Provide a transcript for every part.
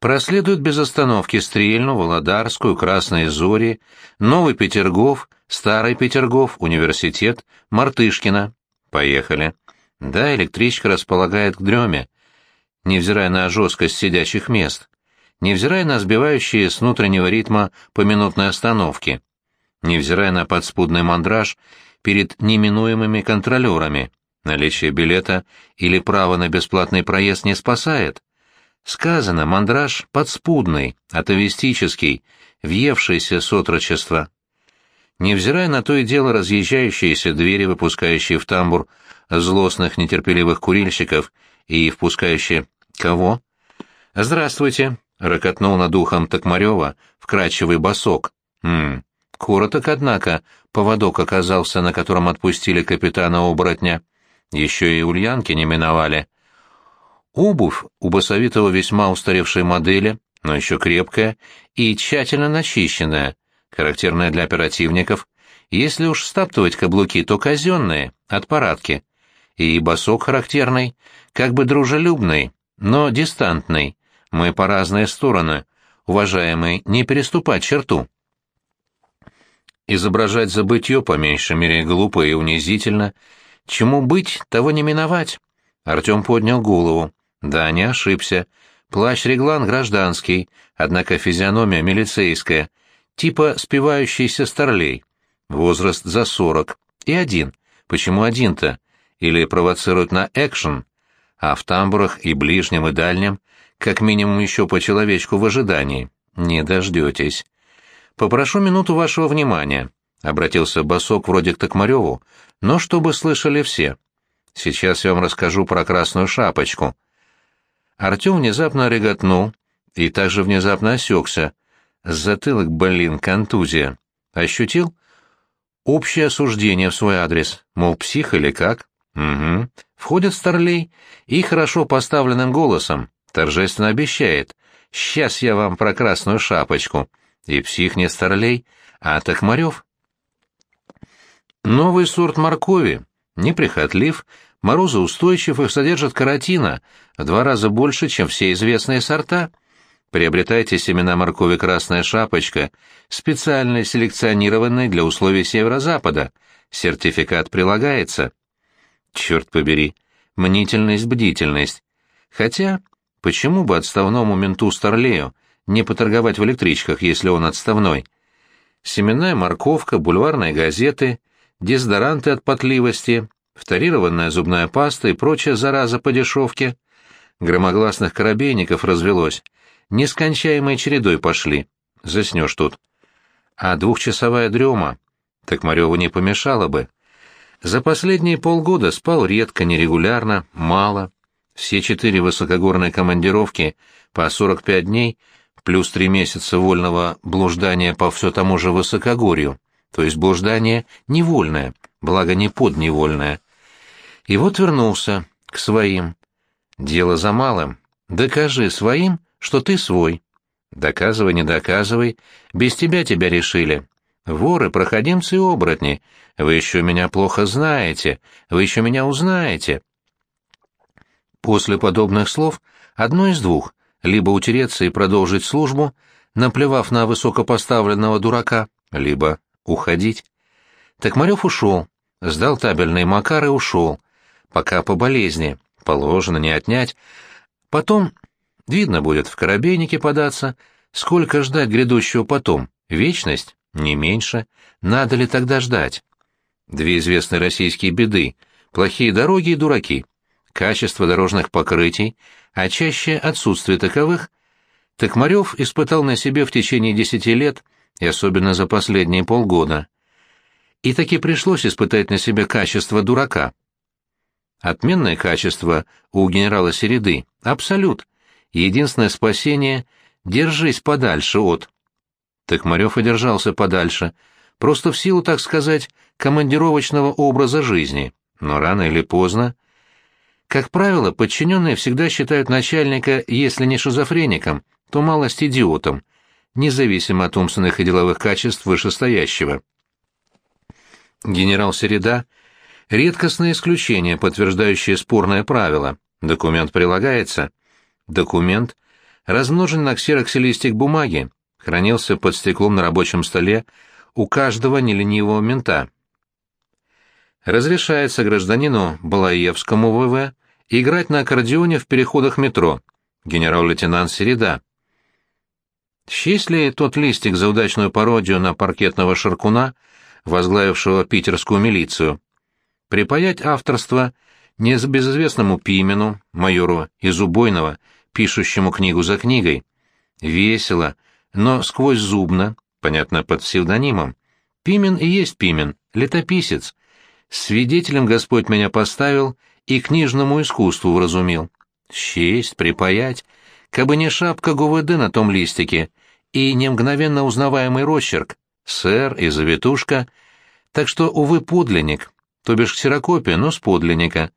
проследуют без остановки Стрельну, Володарскую, Красные Зори, Новый Петергоф, Старый Петергоф, Университет, Мартышкина. Поехали. Да, электричка располагает к дреме, невзирая на жесткость сидячих мест, невзирая на сбивающие с внутреннего ритма поминутные остановки, невзирая на подспудный мандраж перед неминуемыми контролерами. Наличие билета или право на бесплатный проезд не спасает. Сказано, мандраж подспудный, атовистический, въевшийся с отрочества. Невзирая на то и дело разъезжающиеся двери, выпускающие в тамбур злостных нетерпеливых курильщиков и впускающие... Кого? «Здравствуйте», — рокотнул над ухом Токмарева вкрадчивый босок. «Хм, короток, однако, поводок оказался, на котором отпустили капитана-оборотня. Еще и ульянки не миновали». Обувь у басовитого весьма устаревшей модели, но еще крепкая и тщательно начищенная, характерная для оперативников. Если уж стаптывать каблуки, то казенные, от парадки. И босок характерный, как бы дружелюбный, но дистантный. Мы по разные стороны. Уважаемый, не переступать черту. Изображать забытье по меньшей мере глупо и унизительно. Чему быть, того не миновать. Артем поднял голову. Да, не ошибся. Плащ-реглан гражданский, однако физиономия милицейская, типа спивающийся старлей. Возраст за сорок. И один. Почему один-то? Или провоцируют на экшен? А в тамбурах и ближнем, и дальнем, как минимум еще по человечку в ожидании. Не дождетесь. «Попрошу минуту вашего внимания», — обратился Басок вроде к Токмареву, но чтобы слышали все. «Сейчас я вам расскажу про красную шапочку». Артем внезапно реготнул и также внезапно осекся. Затылок, блин, контузия. Ощутил? Общее осуждение в свой адрес, мол, псих или как? Угу. Входит Старлей и хорошо поставленным голосом торжественно обещает. «Сейчас я вам про красную шапочку». И псих не Старлей, а Токмарев. Новый сорт моркови, неприхотлив, морозоустойчив и содержит каротина в два раза больше, чем все известные сорта. Приобретайте семена моркови «Красная шапочка», специально селекционированные для условий северо-запада. Сертификат прилагается. Черт побери, мнительность, бдительность. Хотя, почему бы отставному менту Старлею не поторговать в электричках, если он отставной? Семенная морковка, бульварные газеты, дезодоранты от потливости, вторированная зубная паста и прочая зараза по дешевке. Громогласных коробейников развелось. Нескончаемой чередой пошли. Заснешь тут. А двухчасовая дрема, так Мареву не помешало бы. За последние полгода спал редко, нерегулярно, мало. Все четыре высокогорные командировки по 45 дней, плюс три месяца вольного блуждания по все тому же высокогорью, то есть блуждание невольное, благо не подневольное. И вот вернулся к своим. Дело за малым. Докажи своим, что ты свой. Доказывай, не доказывай, без тебя тебя решили. Воры, проходимцы и оборотни, вы еще меня плохо знаете, вы еще меня узнаете. После подобных слов одно из двух — либо утереться и продолжить службу, наплевав на высокопоставленного дурака, либо уходить. Токмарев ушел, сдал табельный макар и ушел, пока по болезни, положено не отнять. Потом, видно будет, в коробейнике податься, сколько ждать грядущего потом, вечность? Не меньше. Надо ли тогда ждать? Две известные российские беды — плохие дороги и дураки. Качество дорожных покрытий, а чаще отсутствие таковых, Токмарев испытал на себе в течение десяти лет и особенно за последние полгода. И таки пришлось испытать на себе качество дурака. Отменное качество у генерала Середы — абсолют. Единственное спасение — держись подальше от... Токмарев и держался подальше, просто в силу, так сказать, командировочного образа жизни, но рано или поздно... Как правило, подчиненные всегда считают начальника, если не шизофреником, то малость идиотом, независимо от умственных и деловых качеств вышестоящего. Генерал Середа — редкостное исключение, подтверждающее спорное правило. Документ прилагается. Документ — размноженный на ксероксе листик бумаги, хранился под стеклом на рабочем столе у каждого неленивого мента. Разрешается гражданину Балаевскому ВВ играть на аккордеоне в переходах метро. Генерал-лейтенант Середа. Счесть ли тот листик за удачную пародию на паркетного шаркуна, возглавившего питерскую милицию? Припаять авторство небезызвестному Пимену, майору из Убойного, пишущему книгу за книгой. Весело, но сквозь зубно, понятно, под псевдонимом. Пимен и есть Пимен, летописец. Свидетелем Господь меня поставил и книжному искусству вразумил. Счесть, припаять, кабы не шапка ГУВД на том листике и не мгновенно узнаваемый росчерк, сэр и завитушка, так что, увы, подлинник, то бишь ксерокопия, но с подлинника.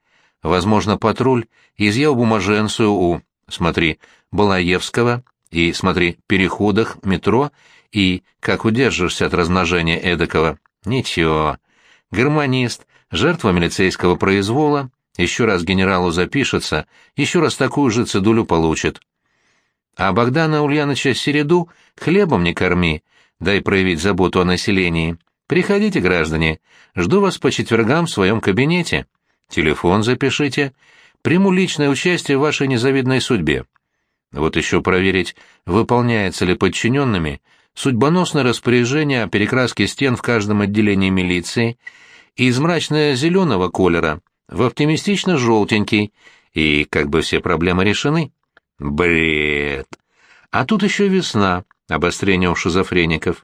Возможно, патруль изъял бумаженцию у, смотри, Балаевского, и, смотри, переходах, метро, и как удержишься от размножения эдакого. Ничего. Гармонист, жертва милицейского произвола, еще раз генералу запишется, еще раз такую же цедулю получит. А Богдана Ульяновича Середу хлебом не корми, дай проявить заботу о населении. Приходите, граждане, жду вас по четвергам в своем кабинете. Телефон запишите. Приму личное участие в вашей незавидной судьбе. Вот еще проверить, выполняется ли подчиненными судьбоносное распоряжение о перекраске стен в каждом отделении милиции из мрачно-зеленого колера в оптимистично-желтенький, и как бы все проблемы решены. Бред! А тут еще весна, обострение у шизофреников.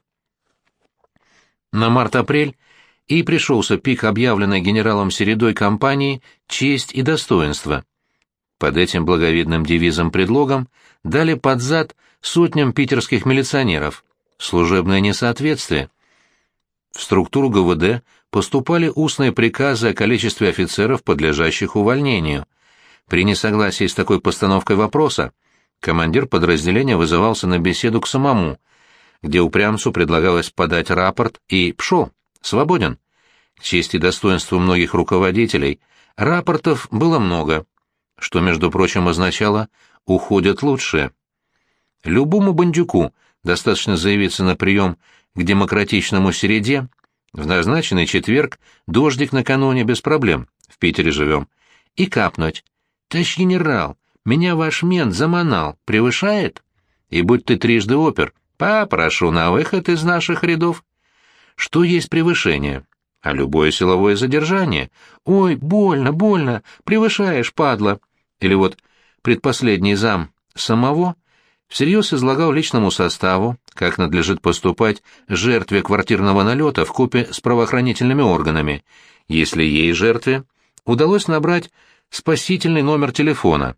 На март-апрель и пришелся пик объявленной генералом Середой кампании «Честь и достоинство». Под этим благовидным девизом-предлогом дали под зад сотням питерских милиционеров. Служебное несоответствие. В структуру ГВД поступали устные приказы о количестве офицеров, подлежащих увольнению. При несогласии с такой постановкой вопроса командир подразделения вызывался на беседу к самому, где упрямцу предлагалось подать рапорт и пшел, свободен. К чести достоинству многих руководителей рапортов было много, что, между прочим, означало «уходят лучшие». Любому бандюку достаточно заявиться на прием к демократичному середе, в назначенный четверг дождик накануне без проблем, в Питере живем, и капнуть. «Товарищ генерал, меня ваш мент заманал, превышает? И будь ты трижды опер, попрошу на выход из наших рядов». Что есть превышение? А любое силовое задержание. «Ой, больно, больно, превышаешь, падла». Или вот предпоследний зам самого всерьез излагал личному составу, как надлежит поступать жертве квартирного налета в купе с правоохранительными органами, если ей, жертве, удалось набрать спасительный номер телефона.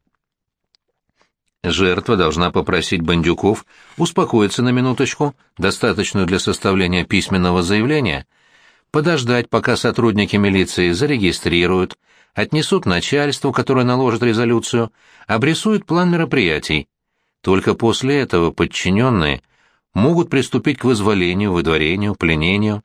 Жертва должна попросить бандюков успокоиться на минуточку, достаточную для составления письменного заявления, подождать, пока сотрудники милиции зарегистрируют, отнесут начальству, которое наложит резолюцию, обрисуют план мероприятий. Только после этого подчиненные могут приступить к вызволению, выдворению, пленению.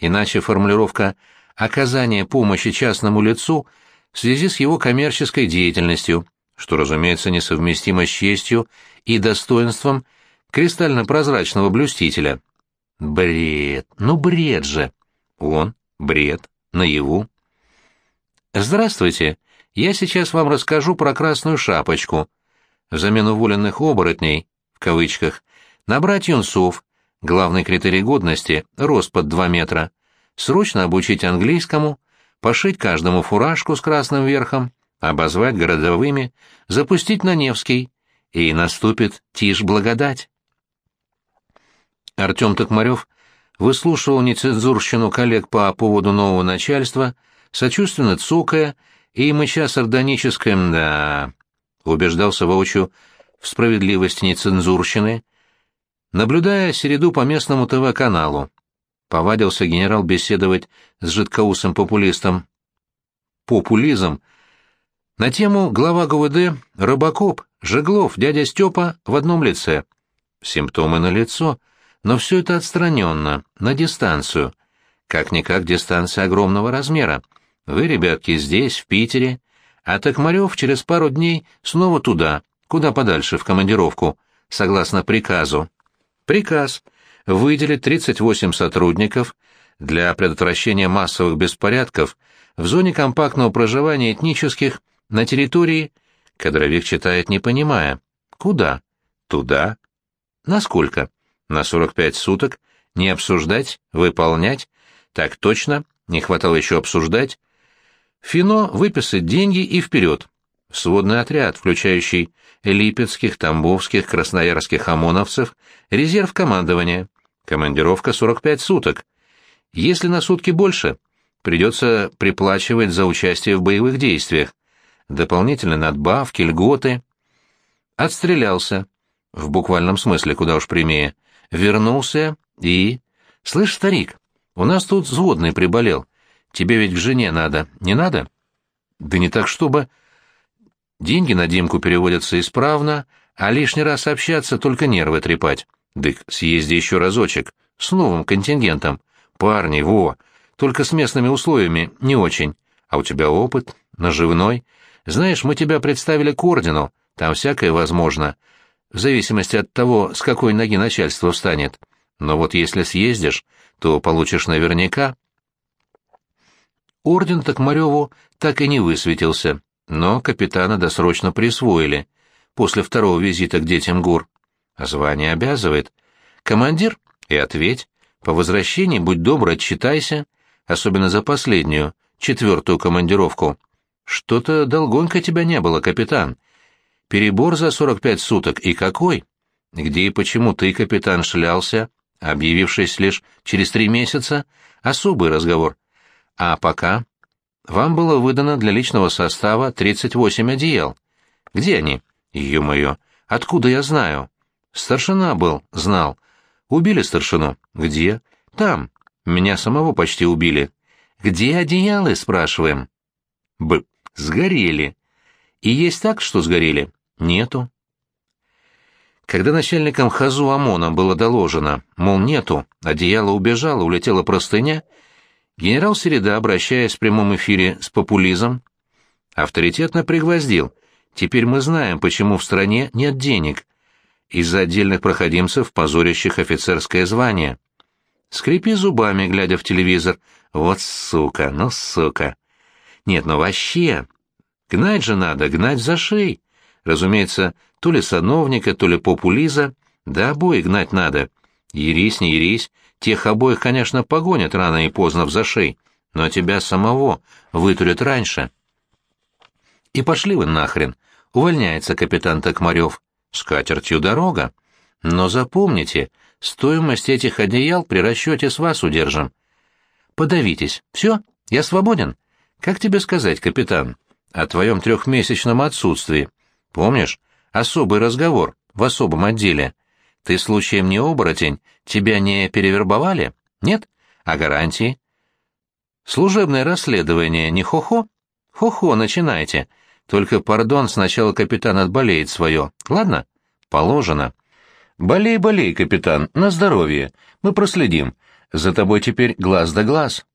Иначе формулировка «оказание помощи частному лицу» в связи с его коммерческой деятельностью, что, разумеется, несовместимо с честью и достоинством кристально-прозрачного блюстителя. Бред, ну бред же! Он, бред, наяву. «Здравствуйте, я сейчас вам расскажу про красную шапочку. Взамен уволенных оборотней, в кавычках, набрать юнцов, главный критерий годности — рост под 2 метра, срочно обучить английскому, пошить каждому фуражку с красным верхом, обозвать городовыми, запустить на Невский, и наступит тишь благодать. Артем Токмарев выслушивал нецензурщину коллег по поводу нового начальства, сочувственно цокая и мыча сардоническое «да», убеждался воочию в справедливости нецензурщины, наблюдая середу по местному ТВ-каналу. Повадился генерал беседовать с жидкоусым популистом. Популизм — на тему глава ГУВД Рыбакоп, Жеглов, дядя Степа в одном лице. Симптомы на лицо, но все это отстраненно, на дистанцию. Как-никак дистанция огромного размера. Вы, ребятки, здесь, в Питере, а Токмарев через пару дней снова туда, куда подальше, в командировку. согласно приказу. Приказ выделить 38 сотрудников для предотвращения массовых беспорядков в зоне компактного проживания этнических на территории, кадровик читает не понимая. Куда? Туда. Насколько? На 45 суток? Не обсуждать? Выполнять? Так точно? Не хватало еще обсуждать? Фино выписать деньги и вперед. Сводный отряд, включающий липецких, тамбовских, красноярских ОМОНовцев, резерв командования. Командировка 45 суток. Если на сутки больше, придется приплачивать за участие в боевых действиях. Дополнительные надбавки, льготы. Отстрелялся. В буквальном смысле, куда уж прямее. Вернулся и... «Слышь, старик, у нас тут взводный приболел. Тебе ведь к жене надо, не надо?» «Да не так, чтобы...» Деньги на Димку переводятся исправно, а лишний раз общаться только нервы трепать. Дык, съезди еще разочек, с новым контингентом. Парни, во, только с местными условиями не очень. А у тебя опыт, наживной. Знаешь, мы тебя представили к ордену, там всякое возможно, в зависимости от того, с какой ноги начальство встанет. Но вот если съездишь, то получишь наверняка. Орден Токмареву так и не высветился, но капитана досрочно присвоили после второго визита к детям ГУР. Звание обязывает. Командир? И ответь. По возвращении будь добр, отчитайся, особенно за последнюю, четвертую командировку. Что-то долгонько тебя не было, капитан. Перебор за сорок пять суток, и какой? Где и почему ты, капитан, шлялся, объявившись лишь через три месяца? Особый разговор. А пока вам было выдано для личного состава 38 одеял. Где они? Ё-моё, откуда я знаю? Старшина был, знал. Убили старшину. Где? Там. Меня самого почти убили. Где одеялы, спрашиваем? Б. Сгорели. И есть так, что сгорели? Нету. Когда начальникам Хазу ОМОНа было доложено, мол, нету, одеяло убежало, улетела простыня, Генерал Середа, обращаясь в прямом эфире с популизмом, авторитетно пригвоздил. Теперь мы знаем, почему в стране нет денег. Из-за отдельных проходимцев, позорящих офицерское звание. Скрипи зубами, глядя в телевизор. Вот сука, ну сука. Нет, ну вообще. Гнать же надо, гнать за шеи. Разумеется, то ли сановника, то ли популиза, да обои гнать надо. Ерись, не ерись, Тех обоих, конечно, погонят рано и поздно в зашей, но тебя самого вытурят раньше. И пошли вы нахрен. Увольняется капитан Токмарев. С катертью дорога. Но запомните, стоимость этих одеял при расчете с вас удержим. Подавитесь. Все, я свободен. Как тебе сказать, капитан, о твоем трехмесячном отсутствии? Помнишь? Особый разговор в особом отделе. Ты случаем не оборотень? Тебя не перевербовали? Нет? А гарантии? Служебное расследование не хо-хо? Хо-хо, начинайте. Только, пардон, сначала капитан отболеет свое. Ладно? Положено. Болей, болей, капитан, на здоровье. Мы проследим. За тобой теперь глаз да глаз.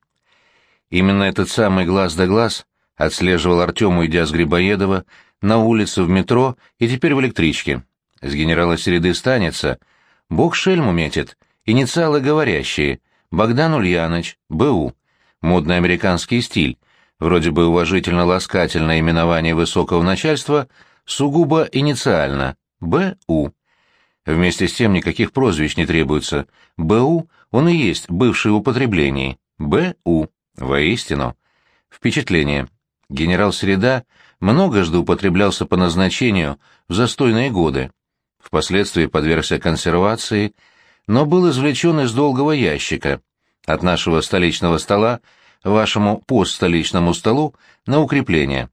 Именно этот самый глаз да глаз отслеживал Артем, уйдя с Грибоедова, на улице, в метро и теперь в электричке. С генерала Середы станется. Бог шельму метит. Инициалы говорящие. Богдан Ульяныч, БУ. Модный американский стиль. Вроде бы уважительно-ласкательное именование высокого начальства, сугубо инициально. БУ. Вместе с тем никаких прозвищ не требуется. БУ, он и есть бывший в употреблении. БУ. Воистину. Впечатление. Генерал Среда многожды употреблялся по назначению в застойные годы впоследствии подвергся консервации, но был извлечен из долгого ящика от нашего столичного стола вашему постстоличному столу на укрепление.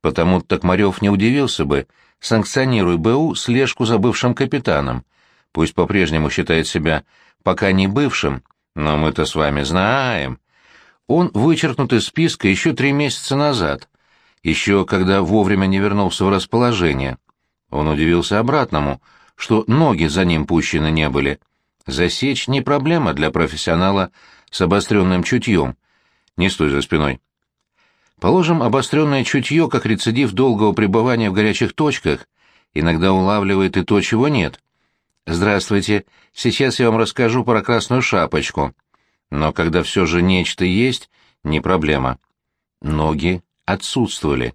Потому Токмарев не удивился бы, санкционируя БУ слежку за бывшим капитаном. Пусть по-прежнему считает себя пока не бывшим, но мы-то с вами знаем. Он вычеркнут из списка еще три месяца назад, еще когда вовремя не вернулся в расположение. Он удивился обратному, что ноги за ним пущены не были. Засечь не проблема для профессионала с обостренным чутьем. Не стой за спиной. Положим, обостренное чутье, как рецидив долгого пребывания в горячих точках, иногда улавливает и то, чего нет. «Здравствуйте, сейчас я вам расскажу про красную шапочку». Но когда все же нечто есть, не проблема. Ноги отсутствовали.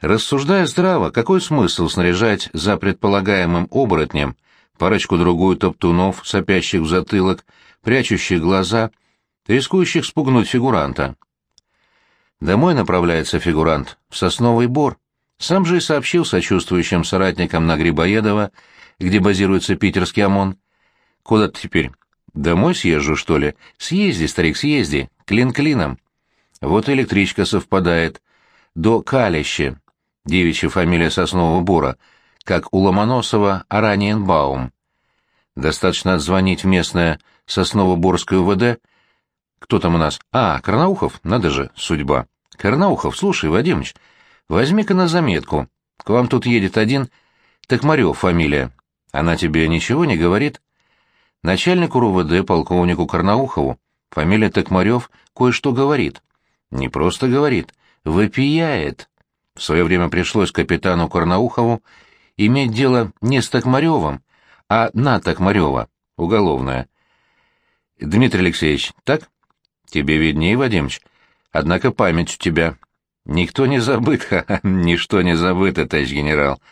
Рассуждая здраво, какой смысл снаряжать за предполагаемым оборотнем парочку-другую топтунов, сопящих в затылок, прячущих глаза, рискующих спугнуть фигуранта? Домой направляется фигурант, в сосновый бор. Сам же и сообщил сочувствующим соратникам на Грибоедова, где базируется питерский ОМОН. Куда ты теперь? Домой съезжу, что ли? Съезди, старик, съезди. Клин клином. Вот электричка совпадает. До Калище. Девичья фамилия Соснового Бора. Как у Ломоносова Араниенбаум. Достаточно отзвонить в местное Сосново-Борское УВД. Кто там у нас? А, Карнаухов? Надо же, судьба. Карнаухов, слушай, Вадимыч, возьми-ка на заметку. К вам тут едет один Токмарев фамилия. Она тебе ничего не говорит? Начальнику РУВД, полковнику Карнаухову, фамилия Токмарев кое-что говорит. Не просто говорит, вопияет. В свое время пришлось капитану Карнаухову иметь дело не с Токмаревым, а на Токмарева, уголовное. Дмитрий Алексеевич, так? Тебе виднее, Вадимыч. Однако память у тебя. Никто не забыт, ха -ха, ничто не забыто, товарищ генерал.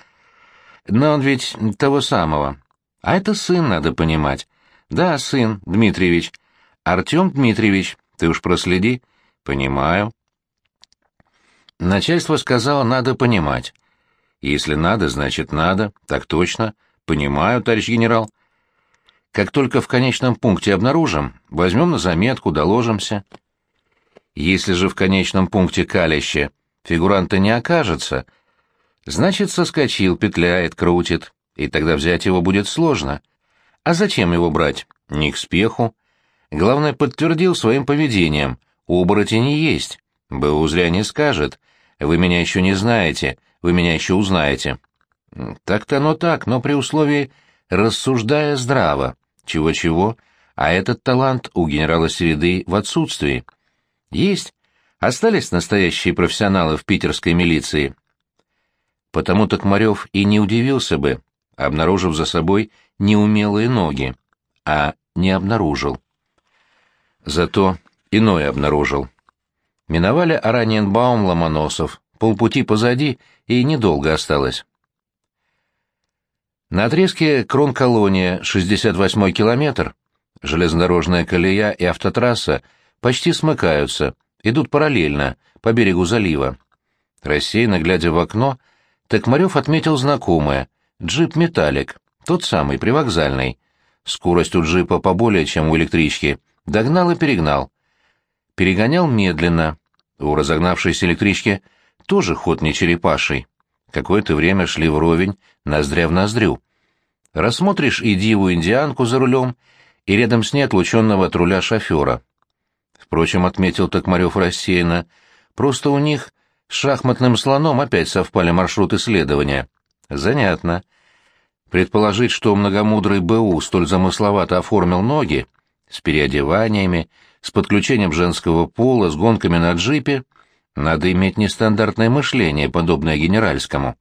Но он ведь того самого. А это сын, надо понимать. Да, сын, Дмитриевич. Артем Дмитриевич, ты уж проследи. Понимаю. Начальство сказало, надо понимать. Если надо, значит надо. Так точно. Понимаю, товарищ генерал. Как только в конечном пункте обнаружим, возьмем на заметку, доложимся. Если же в конечном пункте калище фигуранта не окажется, значит, соскочил, петляет, крутит, и тогда взять его будет сложно. А зачем его брать? Не к спеху. Главное, подтвердил своим поведением. Оборотень есть. БУ зря не скажет. Вы меня еще не знаете, вы меня еще узнаете. Так-то оно так, но при условии, рассуждая здраво. Чего-чего, а этот талант у генерала Середы в отсутствии. Есть. Остались настоящие профессионалы в питерской милиции. Потому Токмарев и не удивился бы, обнаружив за собой неумелые ноги, а не обнаружил. Зато иное обнаружил. Миновали Араньенбаум Ломоносов, полпути позади, и недолго осталось. На отрезке Крон-колония, 68-й километр, железнодорожная колея и автотрасса почти смыкаются, идут параллельно, по берегу залива. Рассеянно глядя в окно, Токмарев отметил знакомое — джип «Металлик», тот самый, привокзальный. Скорость у джипа поболее, чем у электрички. Догнал и перегнал. Перегонял медленно. У разогнавшейся электрички тоже ход не черепаший. Какое-то время шли вровень, ноздря в ноздрю. Рассмотришь и диву-индианку за рулем, и рядом с ней отлученного от руля шофера. Впрочем, отметил Токмарев рассеянно, просто у них с шахматным слоном опять совпали маршруты следования. Занятно. Предположить, что многомудрый БУ столь замысловато оформил ноги, с переодеваниями, с подключением женского пола, с гонками на джипе, надо иметь нестандартное мышление, подобное генеральскому.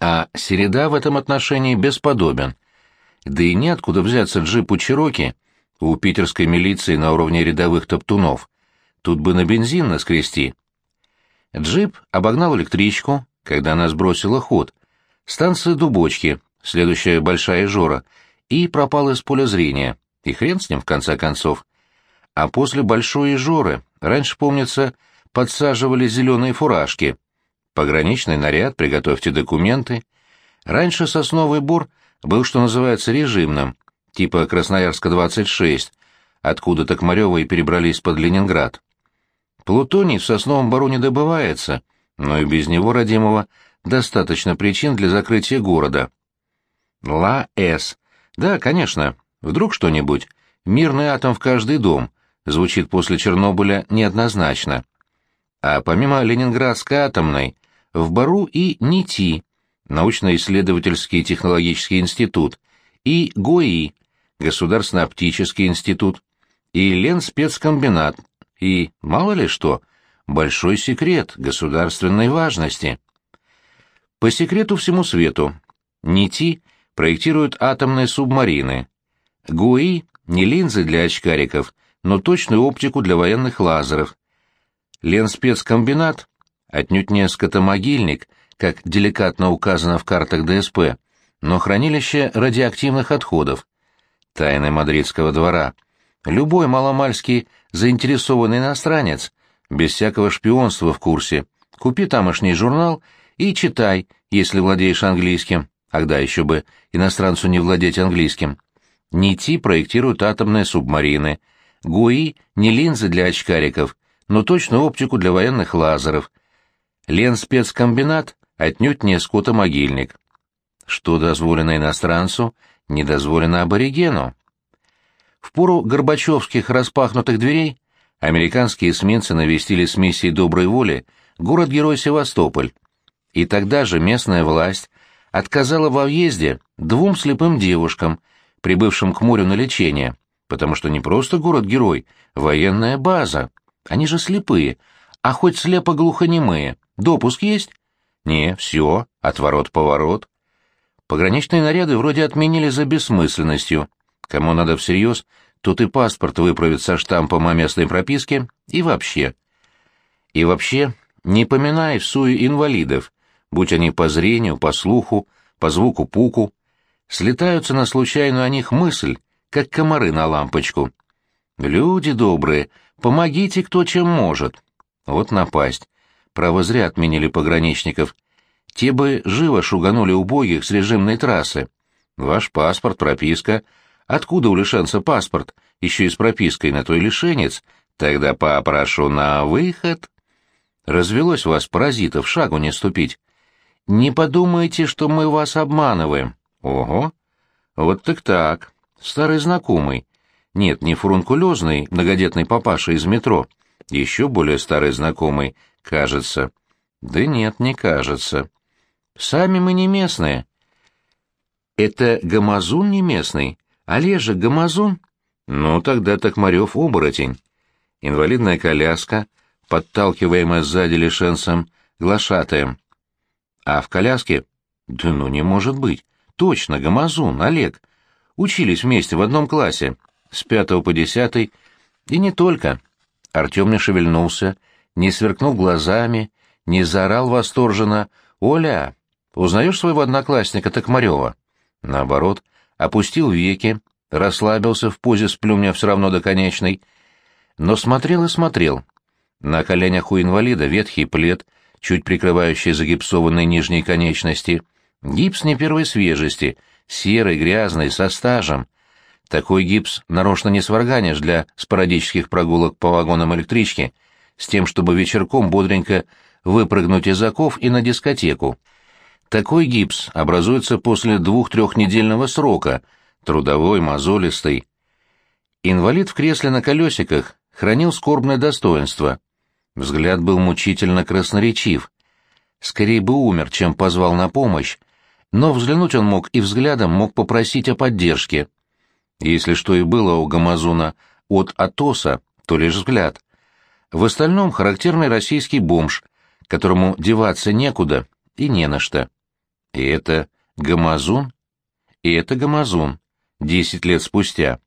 А Середа в этом отношении бесподобен. Да и неоткуда взяться джипу Чироки у питерской милиции на уровне рядовых топтунов. Тут бы на бензин наскрести. Джип обогнал электричку, когда она сбросила ход. Станция Дубочки, следующая Большая Жора, и пропал из поля зрения. И хрен с ним, в конце концов. А после Большой Жоры, раньше, помнится, подсаживали зеленые фуражки. Пограничный наряд, приготовьте документы. Раньше Сосновый Бор был, что называется, режимным, типа Красноярска-26, откуда Токмарёва и перебрались под Ленинград. Плутоний в Сосновом Бору не добывается, но и без него, родимого, достаточно причин для закрытия города. Ла-С. Да, конечно, вдруг что-нибудь. Мирный атом в каждый дом. Звучит после Чернобыля неоднозначно. А помимо Ленинградской атомной, в Бару и НИТИ, научно-исследовательский технологический институт, и ГОИ, Государственный оптический институт, и Ленспецкомбинат, и, мало ли что, большой секрет государственной важности. По секрету всему свету. НИТИ проектируют атомные субмарины. ГУИ — не линзы для очкариков, но точную оптику для военных лазеров. Ленспецкомбинат — отнюдь не скотомогильник, как деликатно указано в картах ДСП, но хранилище радиоактивных отходов. Тайны мадридского двора. Любой маломальский заинтересованный иностранец, без всякого шпионства в курсе, купи тамошний журнал и читай, если владеешь английским, ага еще бы иностранцу не владеть английским. НИТИ проектируют атомные субмарины, ГУИ — не линзы для очкариков, но точную оптику для военных лазеров. Ленспецкомбинат — отнюдь не скотомогильник. Что дозволено иностранцу, не дозволено аборигену. В пору горбачевских распахнутых дверей американские эсминцы навестили с миссией доброй воли город-герой Севастополь. И тогда же местная власть отказала во въезде двум слепым девушкам, прибывшим к морю на лечение, потому что не просто город-герой, военная база. Они же слепые, а хоть слепо-глухонемые. Допуск есть? Не, все, отворот-поворот. Пограничные наряды вроде отменили за бессмысленностью. Кому надо всерьез, тот и паспорт выправит со штампом о местной прописке, и вообще. И вообще, не поминай в суе инвалидов, будь они по зрению, по слуху, по звуку пуку, слетаются на случайную о них мысль, как комары на лампочку. Люди добрые, помогите кто чем может. Вот напасть. Право зря отменили пограничников. Те бы живо шуганули убогих с режимной трассы. Ваш паспорт, прописка. Откуда у лишенца паспорт? Еще и с пропиской на той лишенец. Тогда попрошу на выход. Развелось вас, паразитов, шагу не ступить. Не подумайте, что мы вас обманываем. Ого. Вот так так. Старый знакомый. Нет, не фурункулезный, многодетный папаша из метро. Еще более старый знакомый, кажется. Да нет, не кажется. Сами мы не местные. Это Гамазун не местный? Олежек Гамазун? Ну, тогда Токмарев оборотень. Инвалидная коляска, подталкиваемая сзади лишенцем, глашатаем. А в коляске? Да ну не может быть. Точно, Гамазун, Олег. Учились вместе в одном классе, с пятого по десятый, и не только. Артем не шевельнулся, не сверкнул глазами, не заорал восторженно «Оля, Узнаешь своего одноклассника Токмарева?» Наоборот, опустил веки, расслабился в позе сплюмня все равно до конечной, но смотрел и смотрел. На коленях у инвалида ветхий плед, чуть прикрывающий загипсованные нижние конечности, гипс не первой свежести, серый, грязный, со стажем. Такой гипс нарочно не сварганишь для спорадических прогулок по вагонам электрички, с тем, чтобы вечерком бодренько выпрыгнуть из оков и на дискотеку. Такой гипс образуется после двух-трехнедельного срока, трудовой, мозолистый. Инвалид в кресле на колесиках хранил скорбное достоинство. Взгляд был мучительно красноречив. Скорее бы умер, чем позвал на помощь, но взглянуть он мог и взглядом мог попросить о поддержке. Если что и было у Гамазуна от Атоса, то лишь взгляд. В остальном характерный российский бомж, которому деваться некуда и не на что. И это Гамазун? И это Гамазун, десять лет спустя.